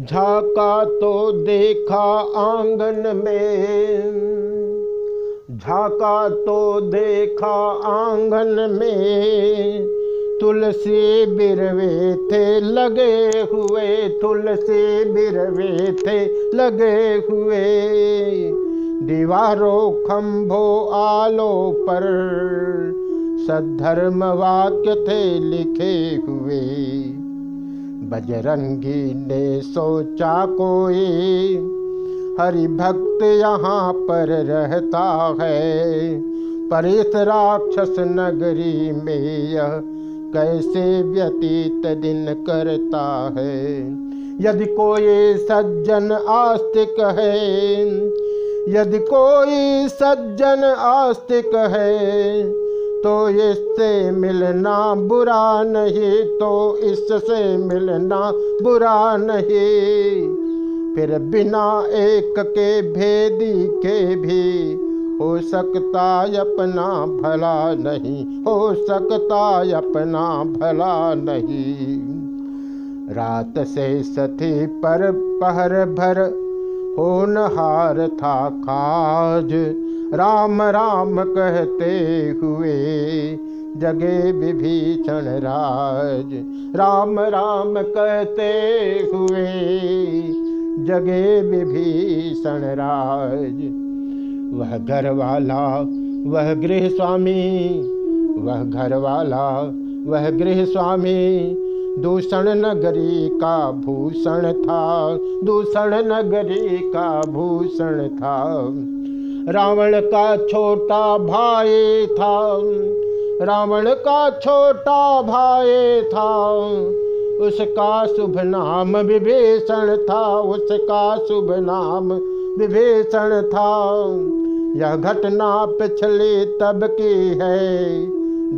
झाका तो देखा आँगन में। झाका तो देखा आँगन में। तुलसी बिरवे थे, लगे हुए। तुलसी बिरवे थे, लगे हुए। दीवारों खम्भो आलो पर सद्धर्म वाक्य थे लिखे हुए। बजरंगी ने सोचा कोई हरि भक्त यहाँ पर रहता है। पर इस राक्षस नगरी में यह कैसे व्यतीत दिन करता है? यदि कोई सज्जन आस्तिक है, यदि कोई सज्जन आस्तिक है तो इससे मिलना बुरा नहीं तो इससे मिलना बुरा नहीं। फिर बिना एक के भेदी के भी हो सकता अपना भला नहीं, हो सकता अपना भला नहीं। रात से सती पर पहर भर, होनहार था खाज राम राम कहते हुए, जगे विभीषण राज। राम राम कहते हुए, जगे विभीषण राज। वह घर वाला वह गृह स्वामी वह घर वाला वह गृह स्वामी दूषण नगरी का भूषण था, दूषण नगरी का भूषण था। रावण का छोटा भाई था। रावण का छोटा भाई था। उसका शुभ नाम विभीषण था। उसका शुभ नाम विभीषण था। यह घटना पिछले तब की है।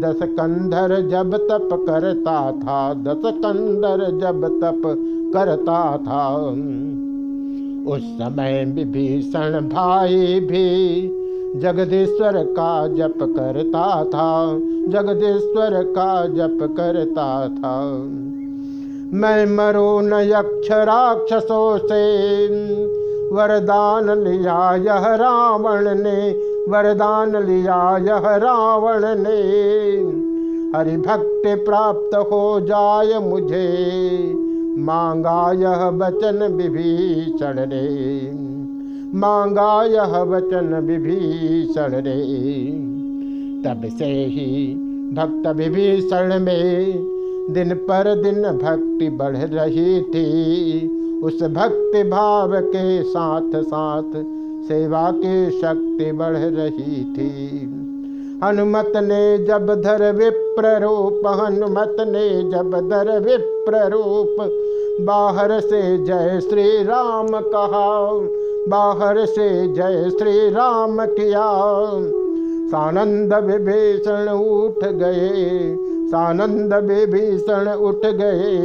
दस कंधर जब तप करता था। दस कंधर जब तप करता था। उस समय विभीषण भाई भी जगदीश्वर का जप करता था, जगदीश्वर का जप करता था। मैं मरो न यक्ष राक्षसों से वरदान लिया, यह रावण ने, वरदान लिया, यह रावण ने। हरि भक्ति प्राप्त हो जाय मुझे मांगा यह वचन विभीषण रे। मांगा यह वचन विभीषण रे। तब से ही भक्त विभीषण में दिन पर दिन भक्ति बढ़ रही थी। उस भक्ति भाव के साथ साथ सेवा की शक्ति बढ़ रही थी। हनुमत ने जब धर विप्र रूप, हनुमत ने जब धर विप्र रूप बाहर से जय श्री राम कहा। बाहर से जय श्री राम किया। सानंद विभीषण उठ गए। सानंद विभीषण उठ गए।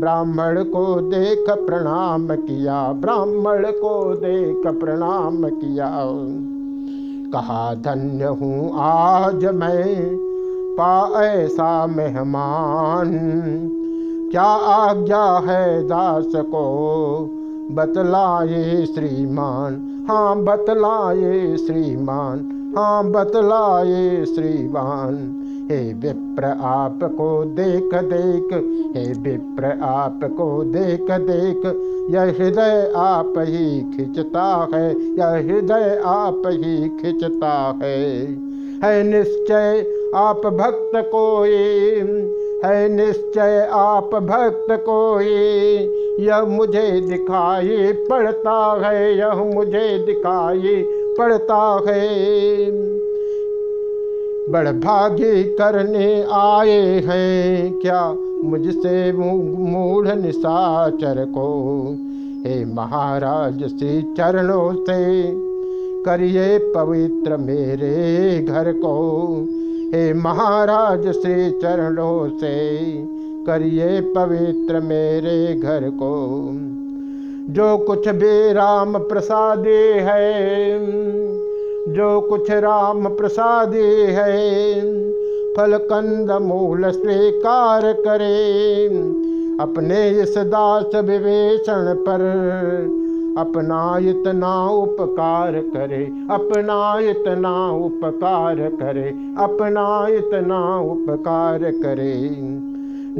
ब्राह्मण को देख प्रणाम किया। ब्राह्मण को देख प्रणाम किया। कहा, धन्य हूँ आज मैं। पा ऐसा मेहमान। क्या आज्ञा है दास को बतलाए श्रीमान। हाँ बतलाए श्रीमान। हाँ बतलाए श्रीमान हे विप्र, आपको देख देख। हे विप्र, आपको देख देख। यह हृदय आप ही खिंचता है। यह हृदय आप ही खिंचता है। है निश्चय आप भक्त कोई। है निश्चय आप भक्त कोई यह मुझे दिखाई पड़ता है, यह मुझे दिखाई पड़ता है। बड़भागी करने आए हैं, क्या मुझसे मूढ़ निशाचर को? हे महाराज, श्री चरणों से करिए पवित्र मेरे घर को। हे महाराज, श्री चरणों से करिए पवित्र मेरे घर को। जो कुछ भी राम प्रसादे है, जो कुछ राम प्रसादी है, फल कंद मूल स्वीकार करे। अपने इस दास विवेचन पर अपना इतना उपकार करे अपना इतना उपकार करे अपना इतना उपकार करे।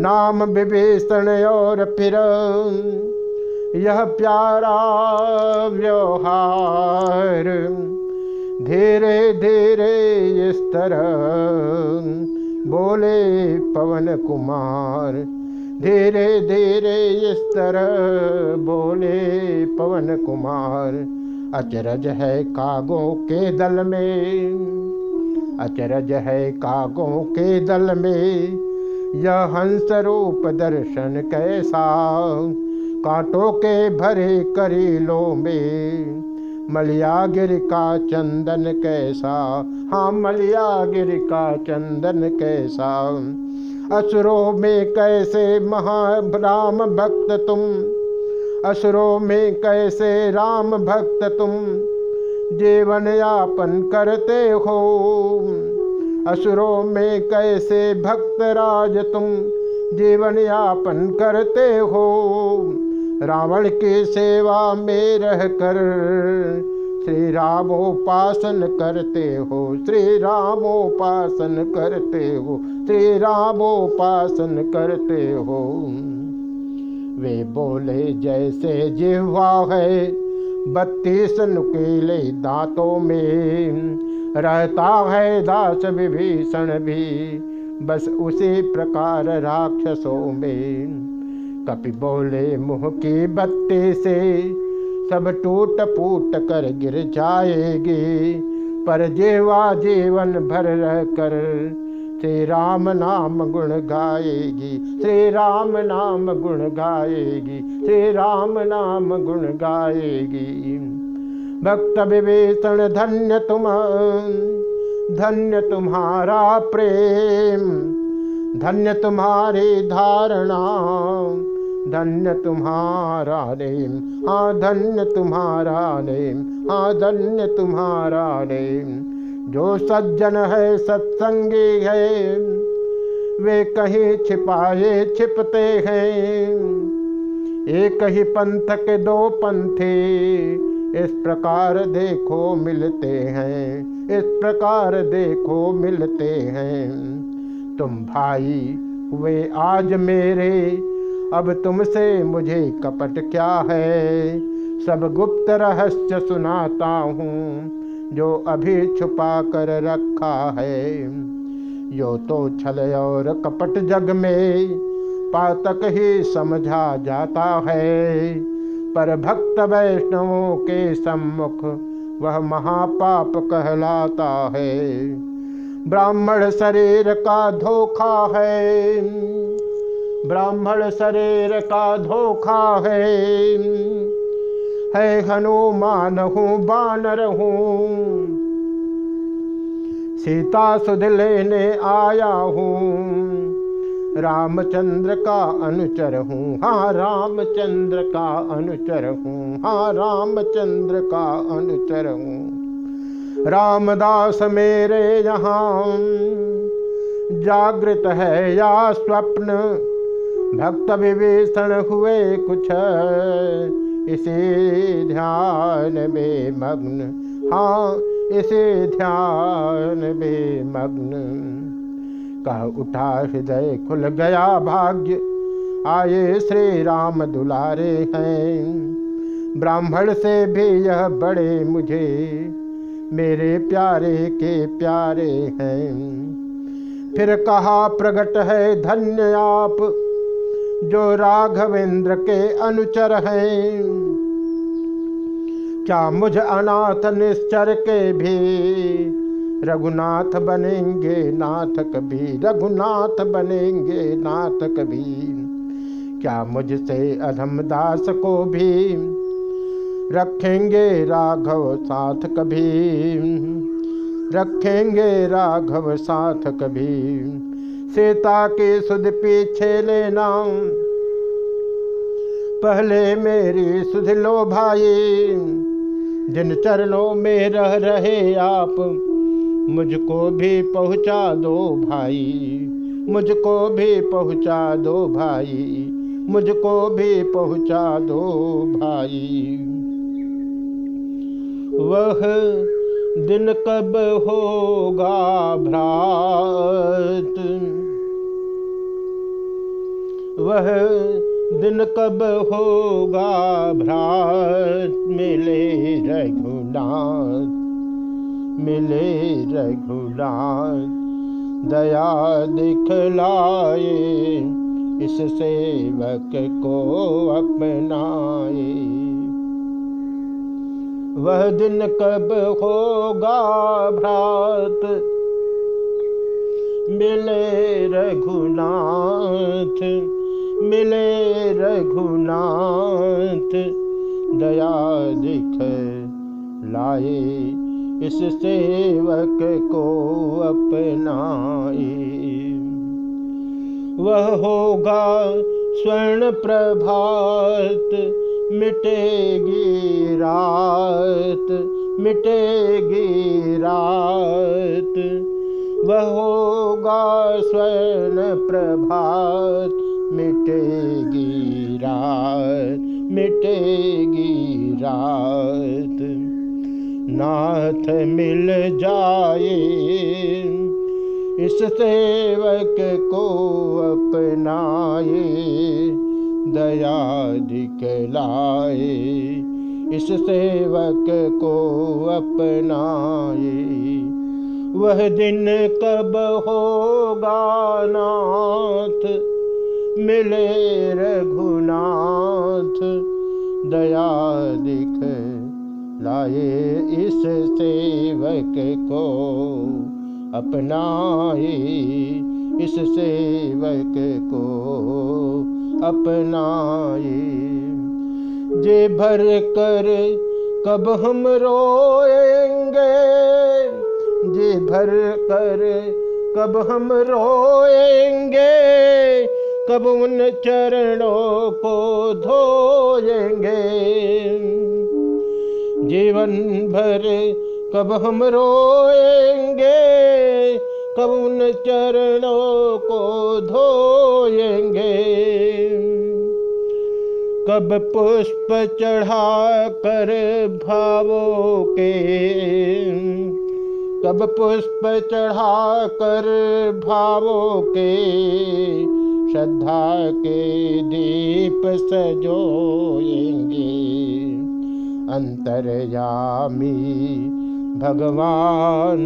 नाम विभीषण और फिर यह प्यारा व्यवहार, धीरे धीरे इस तरह बोले पवन कुमार। धीरे धीरे इस तरह बोले पवन कुमार, अचरज है कागों के दल में। अचरज है कागों के दल में, यह हंस रूप दर्शन कैसा? कांटों के भरे करीलों में मलियागिर का चंदन कैसा? हाँ मलियागिर का चंदन कैसा? असुरों में कैसे महा राम भक्त तुम? असुरों में कैसे राम भक्त तुम? जीवन यापन करते हो। असुरों में कैसे भक्त राज तुम? जीवन यापन करते हो। रावण की सेवा में रहकर श्री रामोपासन करते हो श्री रामोपासन करते हो श्री रामोपासन करते हो। वे बोले, जैसे जिह्वा है, बत्तीस नुकीले दांतों में, रहता है दास विभीषण भी, बस उसी प्रकार राक्षसों में। कपि बोले, मुँह की बत्ती से सब टूट फूट कर गिर जाएगी। पर जेवा जीवन भर रह कर श्री राम नाम गुण गाएगी। श्री राम नाम गुण गाएगी। श्री राम नाम गुण गाएगी। भक्त विभीषण धन्य तुम, धन्य तुम्हारा प्रेम, धन्य तुम्हारी धारणा। धन्य तुम्हारा नेम हाँ धन्य तुम्हारा नेम हाँ धन्य तुम्हारा नेम। जो सज्जन है, सत्संगी है, वे कहीं छिपाए, छिपते हैं। एक ही पंथ के दो पंथे, इस प्रकार देखो मिलते हैं, इस प्रकार देखो मिलते हैं। तुम भाई हुए आज मेरे अब तुमसे मुझे कपट क्या है? सब गुप्त रहस्य सुनाता हूँ, जो अभी छुपा कर रखा है। यो तो छल और कपट जग में पातक ही समझा जाता है। पर भक्त वैष्णवों के सम्मुख वह महापाप कहलाता है। ब्राह्मण शरीर का धोखा है। ब्राह्मण शरीर का धोखा है। है हनुमान हूँ, बानर हूँ। सीता सुध लेने आया हूँ। रामचंद्र का अनुचर हूँ। हाँ रामचंद्र का अनुचर हूँ। हाँ रामचंद्र का अनुचर हूँ। रामदास मेरे यहाँ। जागृत है या स्वप्न? भक्त विभीषण हुए कुछ। इसी ध्यान में मग्न हाँ इसी ध्यान में मग्न कह उठा हृदय खुल गया भाग्य। आए श्री राम दुलारे हैं। ब्राह्मण से भी यह बड़े मुझे। मेरे प्यारे के प्यारे हैं। फिर कहा प्रकट है धन्य आप। जो राघवेंद्र के अनुचर हैं। क्या मुझ अनाथ निश्चर के भी रघुनाथ बनेंगे नाथ कभी रघुनाथ बनेंगे नाथ कभी क्या मुझसे अधम दास को भी रखेंगे राघव साथ कभी रखेंगे राघव साथ कभी सीता के सुध पीछे लेना। पहले मेरी सुध लो भाई, जिन चरणों में रह रहे आप, मुझको भी पहुँचा दो भाई, मुझको भी पहुँचा दो भाई, मुझको भी पहुँचा दो भाई। वह दिन कब होगा भ्रात? वह दिन कब होगा भ्रात? मिले रघुनाथ मिले रघुनाथ, दया दिखलाए इस सेवक को अपनाए। वह दिन कब होगा भ्रात? मिले रघुनाथ मिले रघुनाथ, दया दिख लाए इस सेवक को अपनाए। वह होगा स्वर्ण प्रभात मिटेगी रात मिटेगी रात। वह होगा स्वर्ण प्रभात, मिटेगी रात मिटेगी रात। नाथ मिल जाए इस सेवक को अपनाए दया दिखलाए इस सेवक को अपनाए। वह दिन कब होगा नाथ? मिले रघुनाथ दया दिख लाए इस सेवक को अपनाए, इस सेवक को अपनाए। जे भर कर कब हम रोएँगे? जे भर कर कब हम रोएँगे? कब उन चरणों को धोएँगे? जीवन भर कब हम रोएँगे? कब उन चरणों को धोएँगे। कब पुष्प चढ़ा कर भावों के। कब पुष्प चढ़ा कर भावों के। श्रद्धा के दीप सजोएँगे। अंतर्यामी भगवान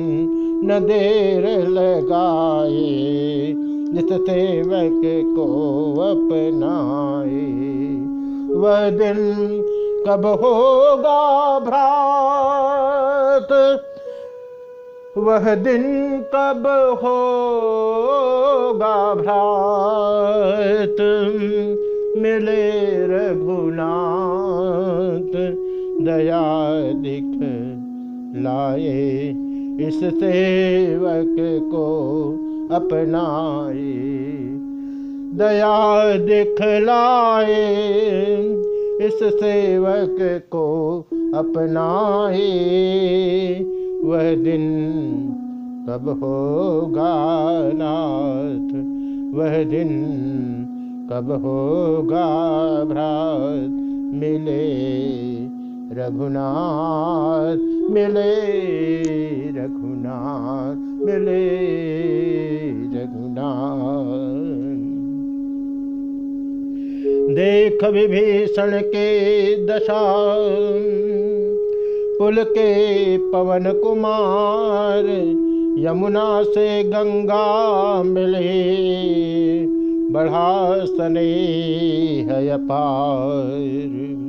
न देर लगाए जिस सेवक को अपनाए। वह दिन कब होगा भ्रात? वह दिन कब होगा भ्रात? मिले रघुनाथ, दया दिख लाए। इस सेवक को अपनाए, दया दिखलाए, इस सेवक को अपनाए। वह दिन कब होगा नाथ? वह दिन कब होगा भ्रात? मिले रघुनाथ मिले रघुनाथ मिले, रघुनाथ। देख विभीषण के दशा, पुल के पवन कुमार, यमुना से गंगा मिले, बढ़ा सने है अपार।